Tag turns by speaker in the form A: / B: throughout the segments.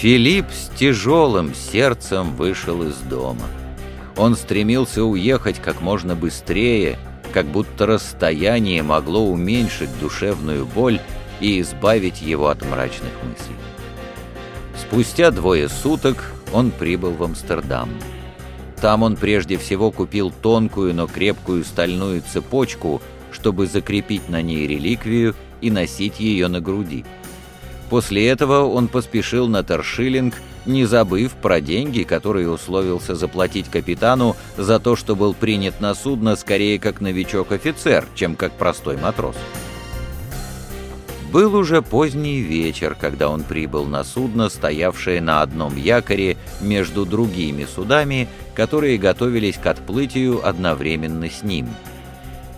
A: Филипп с тяжелым сердцем вышел из дома. Он стремился уехать как можно быстрее, как будто расстояние могло уменьшить душевную боль и избавить его от мрачных мыслей. Спустя двое суток он прибыл в Амстердам. Там он прежде всего купил тонкую, но крепкую стальную цепочку, чтобы закрепить на ней реликвию и носить ее на груди. После этого он поспешил на Торшиллинг, не забыв про деньги, которые условился заплатить капитану за то, что был принят на судно скорее как новичок-офицер, чем как простой матрос. Был уже поздний вечер, когда он прибыл на судно, стоявшее на одном якоре между другими судами, которые готовились к отплытию одновременно с ним.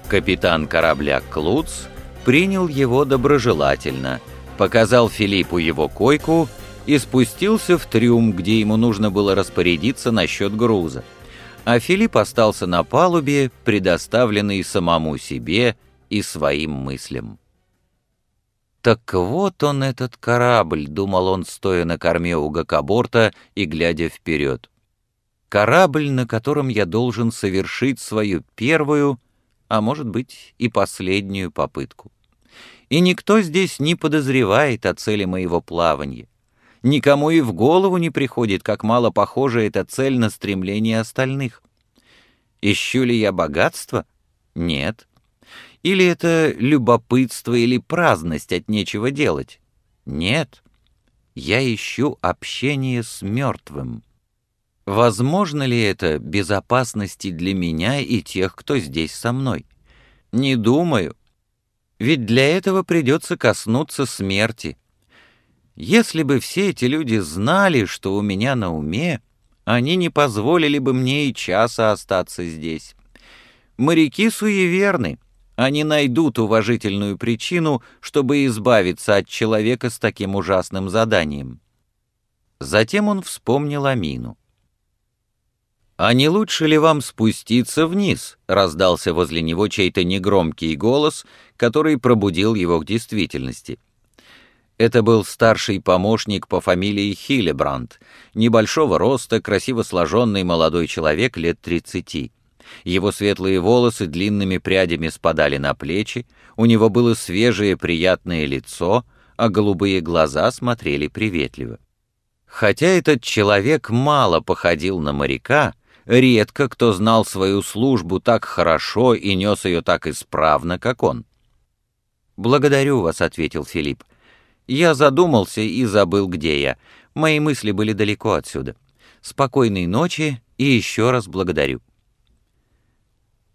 A: Капитан корабля «Клуц» принял его доброжелательно – показал Филиппу его койку и спустился в трюм, где ему нужно было распорядиться насчет груза. А Филипп остался на палубе, предоставленный самому себе и своим мыслям. «Так вот он, этот корабль», — думал он, стоя на корме у гакоборта и глядя вперед. «Корабль, на котором я должен совершить свою первую, а может быть и последнюю попытку и никто здесь не подозревает о цели моего плавания. Никому и в голову не приходит, как мало похожа эта цель на стремление остальных. Ищу ли я богатство? Нет. Или это любопытство или праздность от нечего делать? Нет. Я ищу общение с мертвым. Возможно ли это безопасности для меня и тех, кто здесь со мной? Не думаю. Ведь для этого придется коснуться смерти. Если бы все эти люди знали, что у меня на уме, они не позволили бы мне и часа остаться здесь. Моряки суеверны. Они найдут уважительную причину, чтобы избавиться от человека с таким ужасным заданием. Затем он вспомнил Амину. «А не лучше ли вам спуститься вниз?» — раздался возле него чей-то негромкий голос, который пробудил его к действительности. Это был старший помощник по фамилии Хилебранд, небольшого роста, красиво сложенный молодой человек лет тридцати. Его светлые волосы длинными прядями спадали на плечи, у него было свежее приятное лицо, а голубые глаза смотрели приветливо. Хотя этот человек мало походил на моряка, Редко кто знал свою службу так хорошо и нес ее так исправно, как он. «Благодарю вас», — ответил Филипп. «Я задумался и забыл, где я. Мои мысли были далеко отсюда. Спокойной ночи и еще раз благодарю».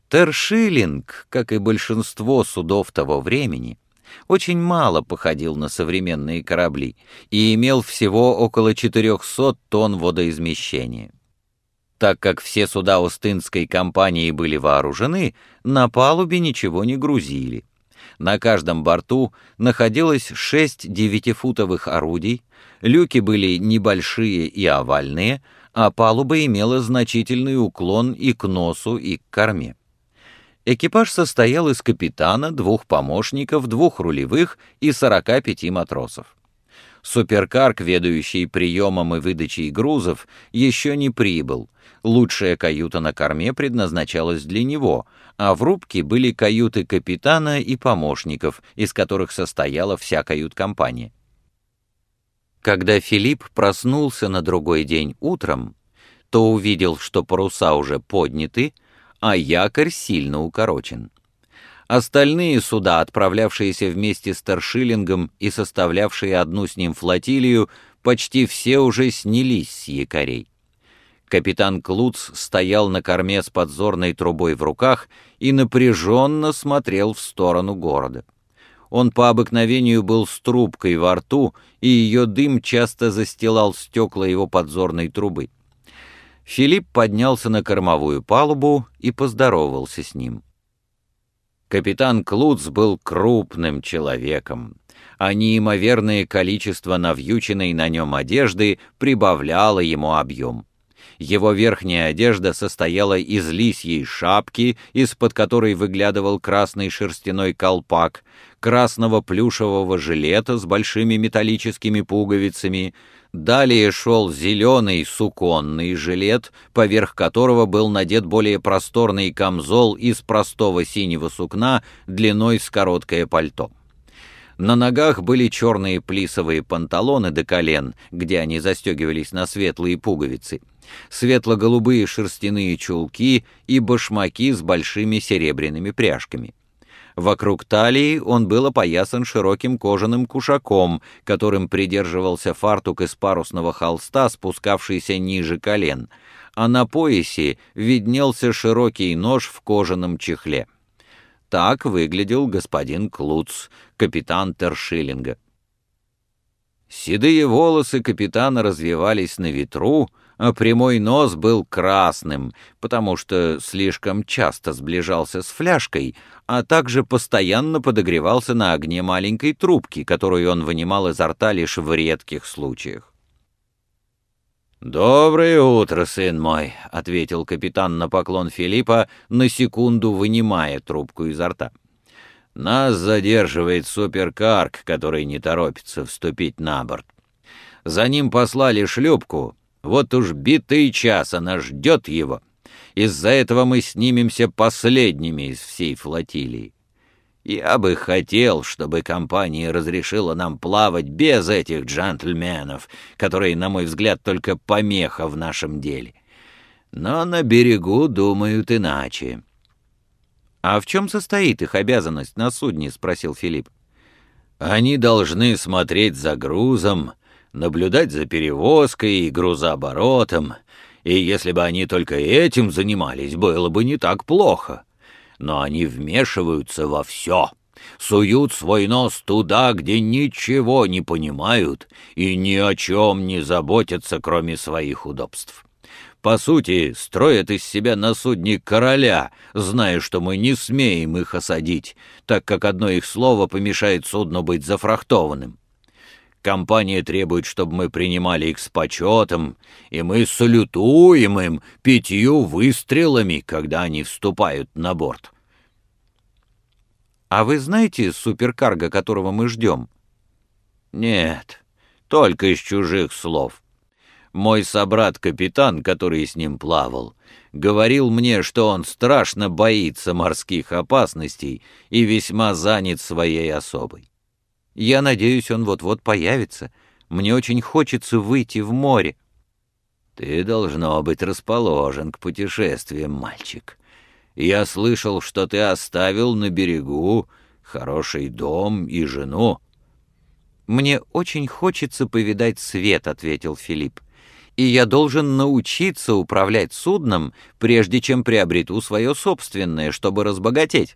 A: Тершиллинг, как и большинство судов того времени, очень мало походил на современные корабли и имел всего около 400 тонн водоизмещения. Так как все суда Остинской компании были вооружены, на палубе ничего не грузили. На каждом борту находилось шесть девятифутовых орудий, люки были небольшие и овальные, а палуба имела значительный уклон и к носу, и к корме. Экипаж состоял из капитана, двух помощников, двух рулевых и 45 матросов. Суперкарк, ведающий приемом и выдачей грузов, еще не прибыл. Лучшая каюта на корме предназначалась для него, а в рубке были каюты капитана и помощников, из которых состояла вся кают-компания. Когда Филипп проснулся на другой день утром, то увидел, что паруса уже подняты, а якорь сильно укорочен. Остальные суда, отправлявшиеся вместе с Торшиллингом и составлявшие одну с ним флотилию, почти все уже снялись с якорей. Капитан Клуц стоял на корме с подзорной трубой в руках и напряженно смотрел в сторону города. Он по обыкновению был с трубкой во рту, и ее дым часто застилал стекла его подзорной трубы. Филипп поднялся на кормовую палубу и поздоровался с ним. Капитан Клуц был крупным человеком, а неимоверное количество навьюченной на нем одежды прибавляло ему объем. Его верхняя одежда состояла из лисьей шапки, из-под которой выглядывал красный шерстяной колпак, красного плюшевого жилета с большими металлическими пуговицами, далее шел зеленый суконный жилет, поверх которого был надет более просторный камзол из простого синего сукна длиной с короткое пальто. На ногах были черные плисовые панталоны до колен, где они застегивались на светлые пуговицы — светло-голубые шерстяные чулки и башмаки с большими серебряными пряжками. Вокруг талии он был опоясан широким кожаным кушаком, которым придерживался фартук из парусного холста, спускавшийся ниже колен, а на поясе виднелся широкий нож в кожаном чехле. Так выглядел господин Клуц, капитан Тершиллинга. Седые волосы капитана развивались на ветру, а прямой нос был красным, потому что слишком часто сближался с фляжкой, а также постоянно подогревался на огне маленькой трубки, которую он вынимал изо рта лишь в редких случаях. «Доброе утро, сын мой», — ответил капитан на поклон Филиппа, на секунду вынимая трубку изо рта. «Нас задерживает суперкарк, который не торопится вступить на борт. За ним послали шлюпку, вот уж битый час она ждет его. Из-за этого мы снимемся последними из всей флотилии. Я бы хотел, чтобы компания разрешила нам плавать без этих джентльменов, которые, на мой взгляд, только помеха в нашем деле. Но на берегу думают иначе. «А в чем состоит их обязанность на судне?» — спросил Филипп. «Они должны смотреть за грузом, наблюдать за перевозкой и грузооборотом, и если бы они только этим занимались, было бы не так плохо. Но они вмешиваются во все, суют свой нос туда, где ничего не понимают и ни о чем не заботятся, кроме своих удобств. По сути, строят из себя на судне короля, зная, что мы не смеем их осадить, так как одно их слово помешает судну быть зафрахтованным. Компания требует, чтобы мы принимали их с почетом, и мы салютуем им пятью выстрелами, когда они вступают на борт. А вы знаете суперкарго, которого мы ждем? Нет, только из чужих слов. Мой собрат-капитан, который с ним плавал, говорил мне, что он страшно боится морских опасностей и весьма занят своей особой. Я надеюсь, он вот-вот появится. Мне очень хочется выйти в море. Ты должно быть расположен к путешествиям, мальчик. Я слышал, что ты оставил на берегу хороший дом и жену. Мне очень хочется повидать свет, ответил Филипп. И я должен научиться управлять судном, прежде чем приобрету свое собственное, чтобы разбогатеть.